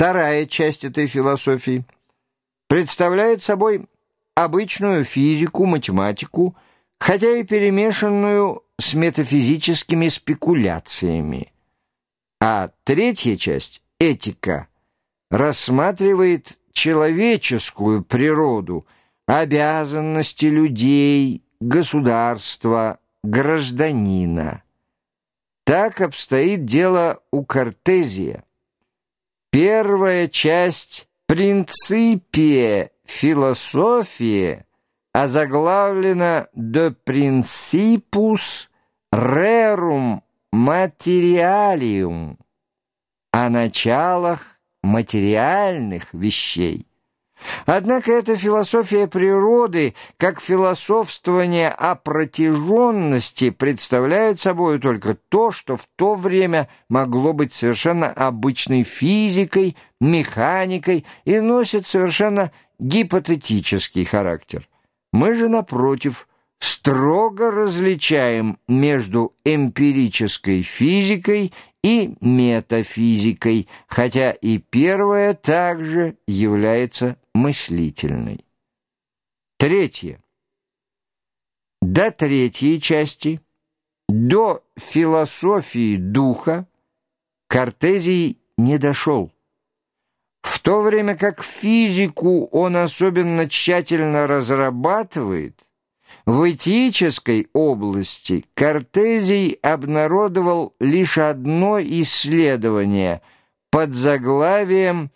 Вторая часть этой философии представляет собой обычную физику, математику, хотя и перемешанную с метафизическими спекуляциями. А третья часть, этика, рассматривает человеческую природу, обязанности людей, государства, гражданина. Так обстоит дело у Кортезия. Первая часть «Принципе философии» озаглавлена «De principus rerum materialium» о началах материальных вещей. Однако эта философия природы, как философствование о протяженности, представляет собой только то, что в то время могло быть совершенно обычной физикой, механикой и носит совершенно гипотетический характер. Мы же, напротив, строго различаем между эмпирической физикой и метафизикой, хотя и первая также является мыслительной. Третье. До третьей части, до философии духа, Кортезий не дошел. В то время как физику он особенно тщательно разрабатывает, в этической области Кортезий обнародовал лишь одно исследование под заглавием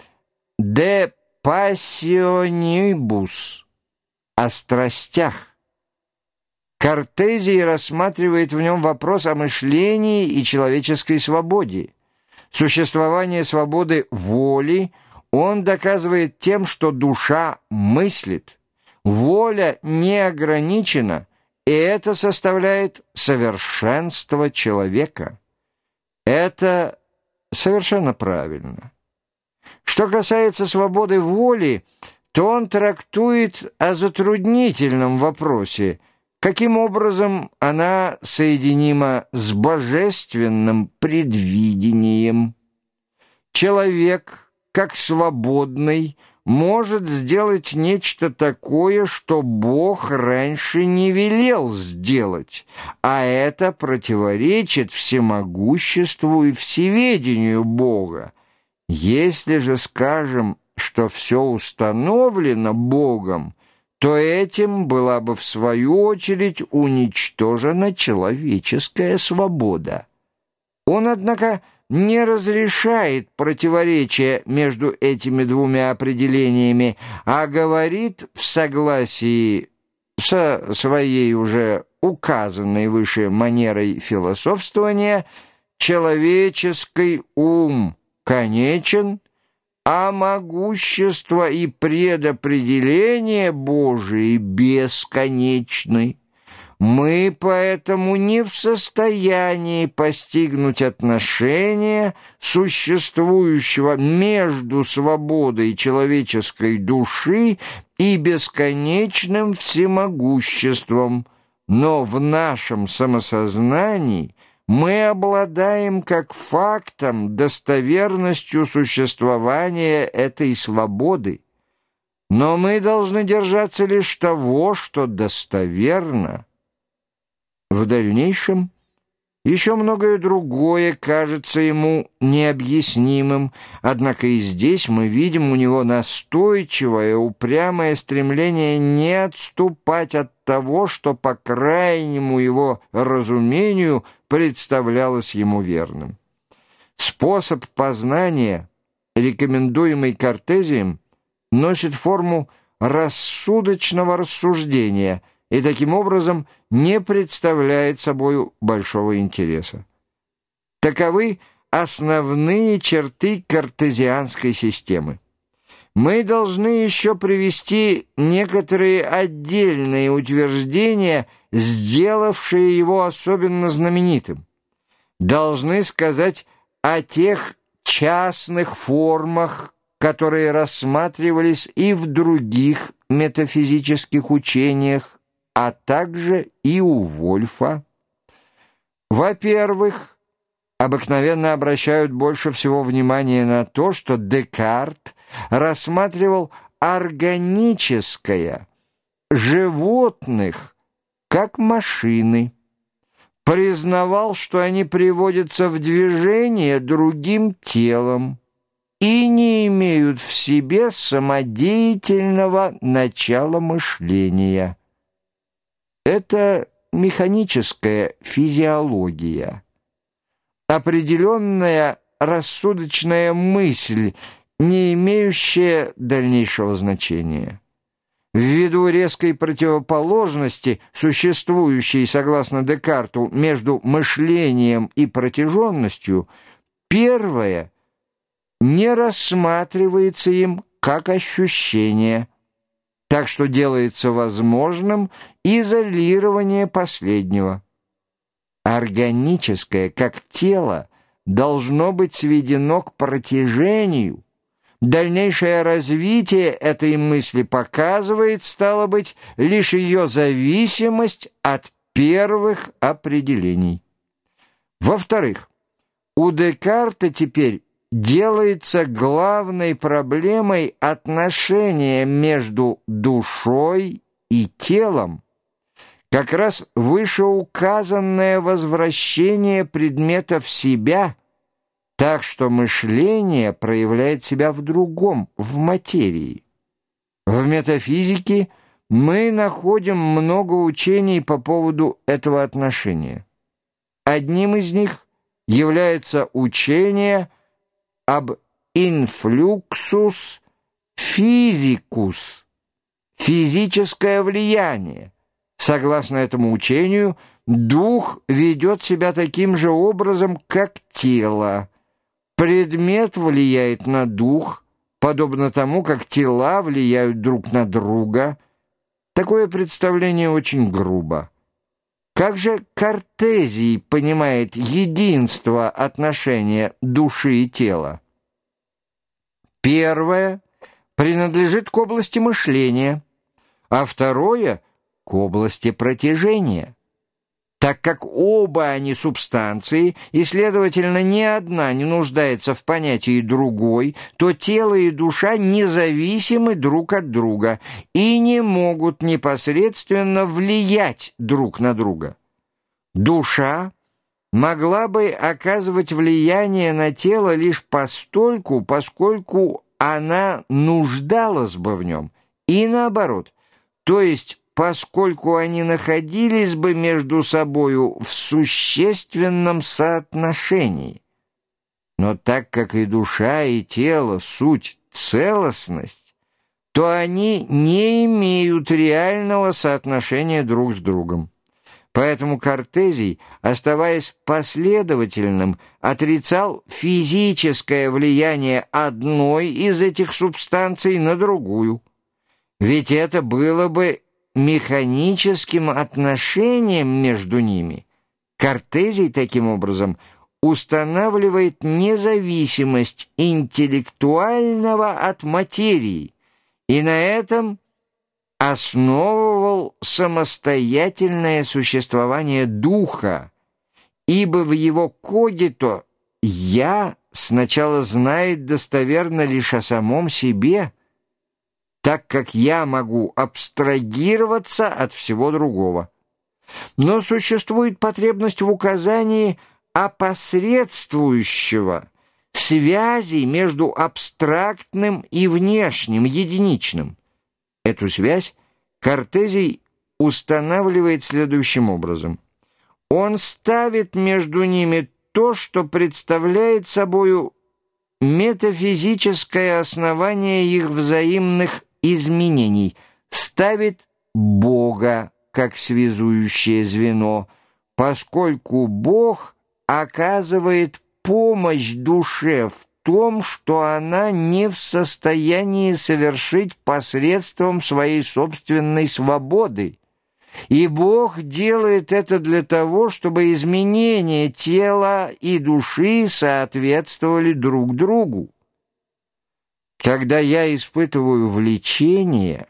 «De passionibus» о страстях. Кортезий рассматривает в нем вопрос о мышлении и человеческой свободе. Существование свободы воли он доказывает тем, что душа мыслит. Воля не ограничена, и это составляет совершенство человека. Это совершенно правильно. Что касается свободы воли, то он трактует о затруднительном вопросе, каким образом она соединима с божественным предвидением. Человек, как свободный, может сделать нечто такое, что Бог раньше не велел сделать, а это противоречит всемогуществу и всеведению Бога. Если же скажем, что все установлено Богом, то этим была бы в свою очередь уничтожена человеческая свобода. Он, однако, не разрешает противоречия между этими двумя определениями, а говорит в согласии со своей уже указанной выше манерой философствования «человеческий ум конечен, а могущество и предопределение Божие бесконечны». Мы поэтому не в состоянии постигнуть отношения, существующего между свободой человеческой души и бесконечным всемогуществом, но в нашем самосознании мы обладаем как фактом достоверностью существования этой свободы. Но мы должны держаться лишь того, что достоверно, в дальнейшем еще многое другое кажется ему необъяснимым, однако и здесь мы видим у него настойчивое, упрямое стремление не отступать от того, что по крайнему его разумению представлялось ему верным. Способ познания, рекомендуемый Кортезием, носит форму рассудочного рассуждения – и таким образом не представляет собой большого интереса. Таковы основные черты картезианской системы. Мы должны еще привести некоторые отдельные утверждения, сделавшие его особенно знаменитым. Должны сказать о тех частных формах, которые рассматривались и в других метафизических учениях, а также и у Вольфа. Во-первых, обыкновенно обращают больше всего внимания на то, что Декарт рассматривал органическое, животных, как машины, признавал, что они приводятся в движение другим телом и не имеют в себе самодеятельного начала мышления. Это механическая физиология. Определенная рассудочная мысль, не имеющая дальнейшего значения. Ввиду резкой противоположности, существующей, согласно Декарту, между мышлением и протяженностью, первое не рассматривается им как ощущение, так что делается возможным изолирование последнего. Органическое, как тело, должно быть сведено к протяжению. Дальнейшее развитие этой мысли показывает, стало быть, лишь ее зависимость от первых определений. Во-вторых, у Декарта теперь делается главной проблемой отношения между душой и телом, как раз вышеуказанное возвращение предмета в себя, так что мышление проявляет себя в другом, в материи. В метафизике мы находим много учений по поводу этого отношения. Одним из них является учение – об инфлюксус физикус, физическое влияние. Согласно этому учению, дух ведет себя таким же образом, как тело. Предмет влияет на дух, подобно тому, как тела влияют друг на друга. Такое представление очень грубо. Как же Картезий понимает единство отношения души и тела? Первое принадлежит к области мышления, а второе — к области протяжения. Так как оба они субстанции, и, следовательно, ни одна не нуждается в понятии другой, то тело и душа независимы друг от друга и не могут непосредственно влиять друг на друга. Душа могла бы оказывать влияние на тело лишь постольку, поскольку она нуждалась бы в нем, и наоборот, то есть поскольку они находились бы между собою в существенном соотношении. Но так как и душа, и тело — суть целостность, то они не имеют реального соотношения друг с другом. Поэтому Кортезий, оставаясь последовательным, отрицал физическое влияние одной из этих субстанций на другую. Ведь это было бы механическим отношением между ними. Кортезий таким образом устанавливает независимость интеллектуального от материи, и на этом основывал самостоятельное существование духа, ибо в его когито «я» сначала знает достоверно лишь о самом себе – так как я могу абстрагироваться от всего другого. Но существует потребность в указании опосредствующего, связи между абстрактным и внешним, единичным. Эту связь Кортезий устанавливает следующим образом. Он ставит между ними то, что представляет собою метафизическое основание их взаимных изменений, ставит Бога как связующее звено, поскольку Бог оказывает помощь душе в том, что она не в состоянии совершить посредством своей собственной свободы. И Бог делает это для того, чтобы изменения тела и души соответствовали друг другу. Когда я испытываю влечение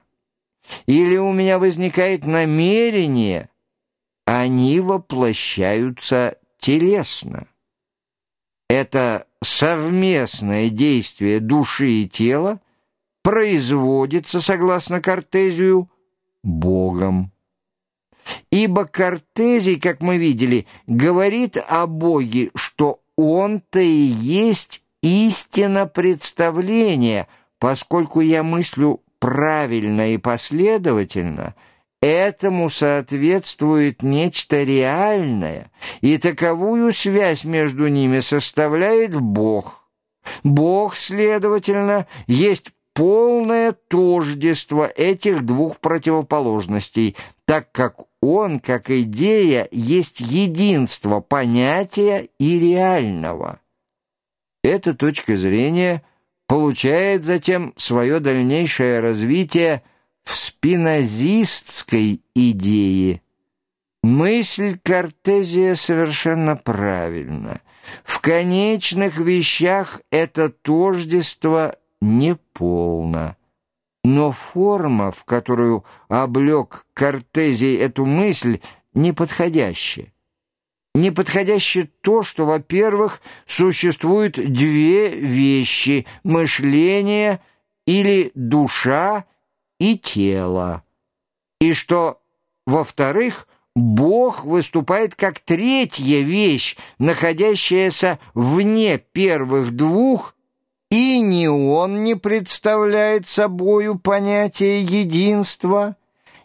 или у меня возникает намерение, они воплощаются телесно. это совместное действие души и тела производится, согласно Картезию, Богом. Ибо Картезий, как мы видели, говорит о Боге, что Он-то и есть истина представления, поскольку я мыслю правильно и последовательно, этому соответствует нечто реальное, и таковую связь между ними составляет Бог. Бог, следовательно, есть полное тождество этих двух противоположностей, так как он, как идея, есть единство понятия и реального. Эта точка зрения получает затем свое дальнейшее развитие в спинозистской идее. Мысль Картезия совершенно правильна. В конечных вещах это тождество неполно. Но форма, в которую облег Кортезий эту мысль, неподходящая. Неподходяще то, что, во-первых, существуют две вещи — мышление или душа и тело. И что, во-вторых, Бог выступает как третья вещь, находящаяся вне первых двух и ни он не представляет собою понятие единства,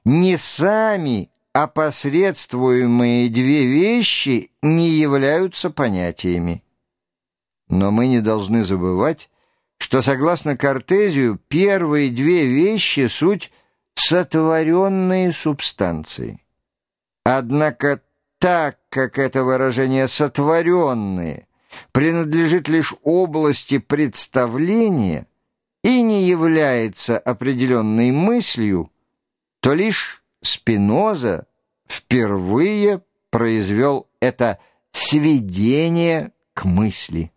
ни сами опосредствуемые две вещи не являются понятиями. Но мы не должны забывать, что, согласно Картезию, первые две вещи — суть сотворенные субстанции. Однако так как это выражение «сотворенные» принадлежит лишь области представления и не является определенной мыслью, то лишь Спиноза впервые произвел это сведение к мысли.